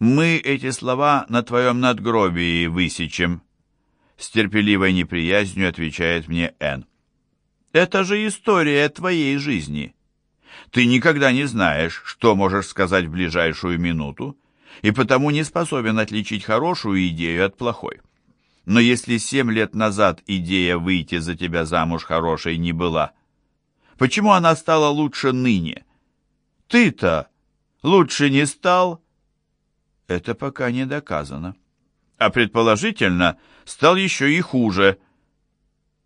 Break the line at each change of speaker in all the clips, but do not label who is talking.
«Мы эти слова на твоем надгробии высечем», — с терпеливой неприязнью отвечает мне Энн. «Это же история твоей жизни. Ты никогда не знаешь, что можешь сказать в ближайшую минуту, и потому не способен отличить хорошую идею от плохой. Но если семь лет назад идея выйти за тебя замуж хорошей не была, почему она стала лучше ныне? Ты-то лучше не стал?» Это пока не доказано. А предположительно, стал еще и хуже.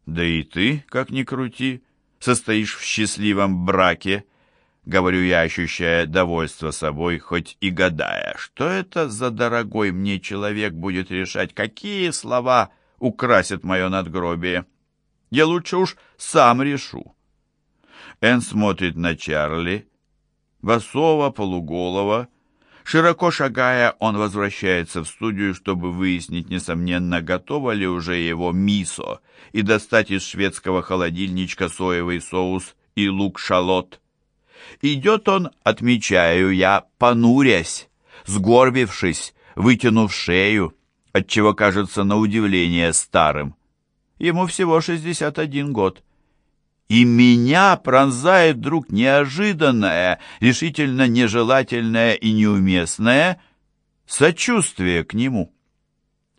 Да и ты, как ни крути, состоишь в счастливом браке, говорю я, ощущая довольство собой, хоть и гадая, что это за дорогой мне человек будет решать, какие слова украсят мое надгробие. Я лучше уж сам решу. Эн смотрит на Чарли, босого, полуголого, Широко шагая, он возвращается в студию, чтобы выяснить, несомненно, готово ли уже его мисо, и достать из шведского холодильничка соевый соус и лук-шалот. Идет он, отмечаю я, понурясь, сгорбившись, вытянув шею, отчего кажется на удивление старым. Ему всего 61 год. И меня пронзает вдруг неожиданное, решительно нежелательное и неуместное сочувствие к нему.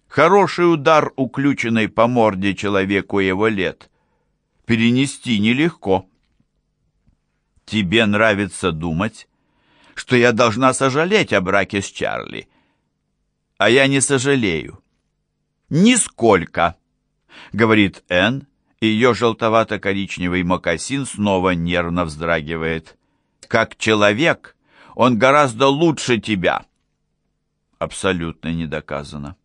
Хороший удар, уключенный по морде человеку его лет, перенести нелегко. Тебе нравится думать, что я должна сожалеть о браке с Чарли, а я не сожалею. Нисколько, говорит Энн, ее желтовато-коричневый мокасин снова нервно вздрагивает. «Как человек он гораздо лучше тебя!» Абсолютно не доказано.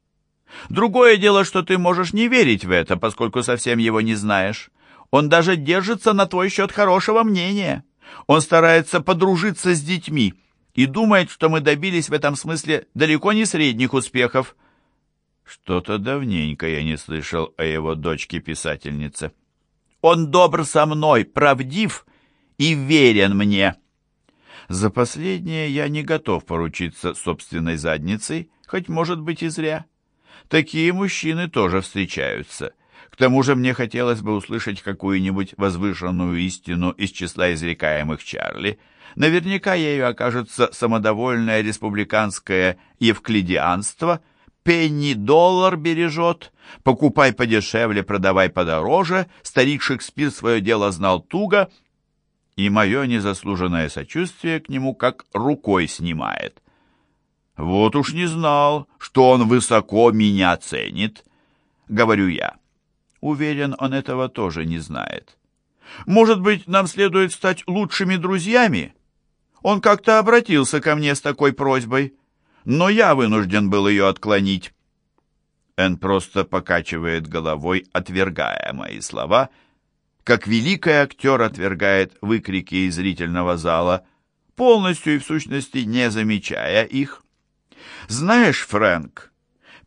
Другое дело, что ты можешь не верить в это, поскольку совсем его не знаешь. Он даже держится на твой счет хорошего мнения. Он старается подружиться с детьми и думает, что мы добились в этом смысле далеко не средних успехов. Что-то давненько я не слышал о его дочке-писательнице. Он добр со мной, правдив и верен мне. За последнее я не готов поручиться собственной задницей, хоть, может быть, и зря. Такие мужчины тоже встречаются. К тому же мне хотелось бы услышать какую-нибудь возвышенную истину из числа изрекаемых Чарли. Наверняка ею окажется самодовольное республиканское евклидианство – пенни-доллар бережет, покупай подешевле, продавай подороже, старик Шекспир свое дело знал туго, и мое незаслуженное сочувствие к нему как рукой снимает. Вот уж не знал, что он высоко меня ценит, говорю я. Уверен, он этого тоже не знает. Может быть, нам следует стать лучшими друзьями? Он как-то обратился ко мне с такой просьбой но я вынужден был ее отклонить. Эн просто покачивает головой, отвергая мои слова, как великий актер отвергает выкрики из зрительного зала, полностью и в сущности не замечая их. «Знаешь, Фрэнк,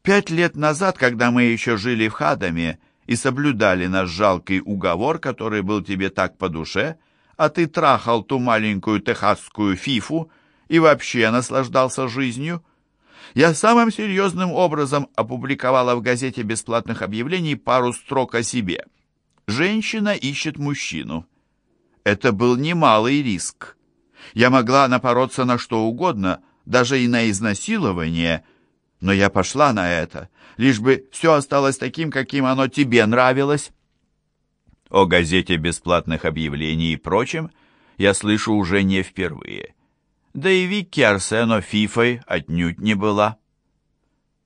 пять лет назад, когда мы еще жили в Хадаме и соблюдали наш жалкий уговор, который был тебе так по душе, а ты трахал ту маленькую техасскую фифу, и вообще наслаждался жизнью, я самым серьезным образом опубликовала в газете бесплатных объявлений пару строк о себе. «Женщина ищет мужчину». Это был немалый риск. Я могла напороться на что угодно, даже и на изнасилование, но я пошла на это, лишь бы все осталось таким, каким оно тебе нравилось. О газете бесплатных объявлений и прочем я слышу уже не впервые да и Вики Арсено фифой отнюдь не была.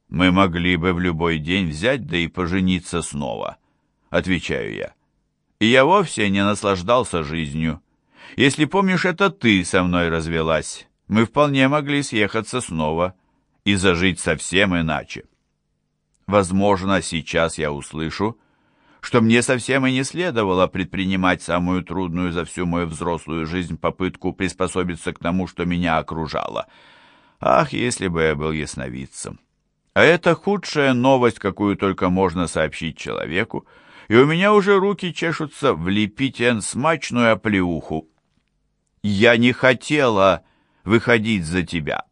«Мы могли бы в любой день взять, да и пожениться снова», — отвечаю я. «И я вовсе не наслаждался жизнью. Если помнишь, это ты со мной развелась. Мы вполне могли съехаться снова и зажить совсем иначе. Возможно, сейчас я услышу, что мне совсем и не следовало предпринимать самую трудную за всю мою взрослую жизнь попытку приспособиться к тому, что меня окружало. Ах, если бы я был ясновидцем! А это худшая новость, какую только можно сообщить человеку, и у меня уже руки чешутся влепить эн смачную оплеуху. Я не хотела выходить за тебя,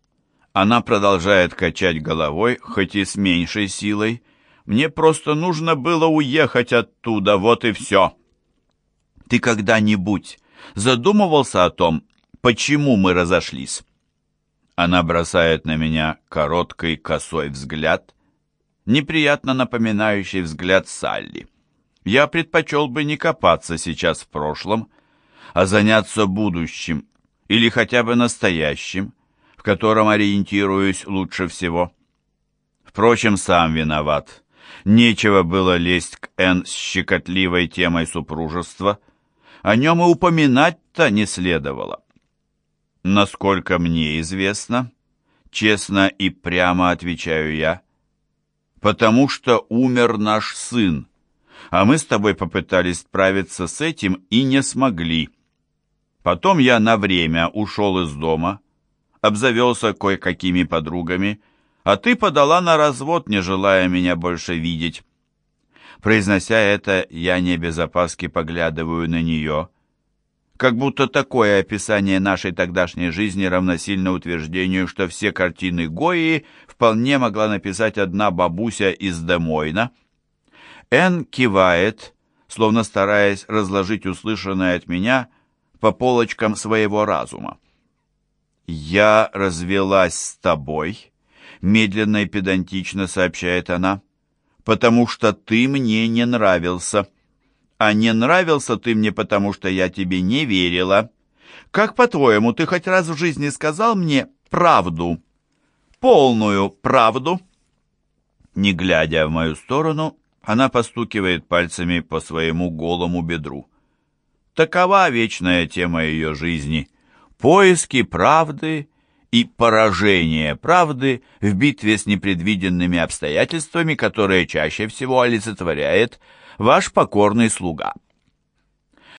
Она продолжает качать головой, хоть и с меньшей силой. Мне просто нужно было уехать оттуда, вот и все. Ты когда-нибудь задумывался о том, почему мы разошлись? Она бросает на меня короткий косой взгляд, неприятно напоминающий взгляд Салли. Я предпочел бы не копаться сейчас в прошлом, а заняться будущим или хотя бы настоящим, в котором ориентируюсь лучше всего. Впрочем, сам виноват. Нечего было лезть к Н с щекотливой темой супружества. О нем и упоминать-то не следовало. Насколько мне известно, честно и прямо отвечаю я, потому что умер наш сын, а мы с тобой попытались справиться с этим и не смогли. Потом я на время ушел из дома, обзавелся кое-какими подругами, а ты подала на развод, не желая меня больше видеть. Произнося это, я не без опаски поглядываю на нее, как будто такое описание нашей тогдашней жизни равносильно утверждению, что все картины Гои вполне могла написать одна бабуся из Демойна. Эн кивает, словно стараясь разложить услышанное от меня по полочкам своего разума. «Я развелась с тобой», — медленно и педантично сообщает она, «потому что ты мне не нравился. А не нравился ты мне, потому что я тебе не верила. Как, по-твоему, ты хоть раз в жизни сказал мне правду? Полную правду?» Не глядя в мою сторону, она постукивает пальцами по своему голому бедру. Такова вечная тема ее жизни. Поиски правды и поражение правды в битве с непредвиденными обстоятельствами, которые чаще всего олицетворяет ваш покорный слуга.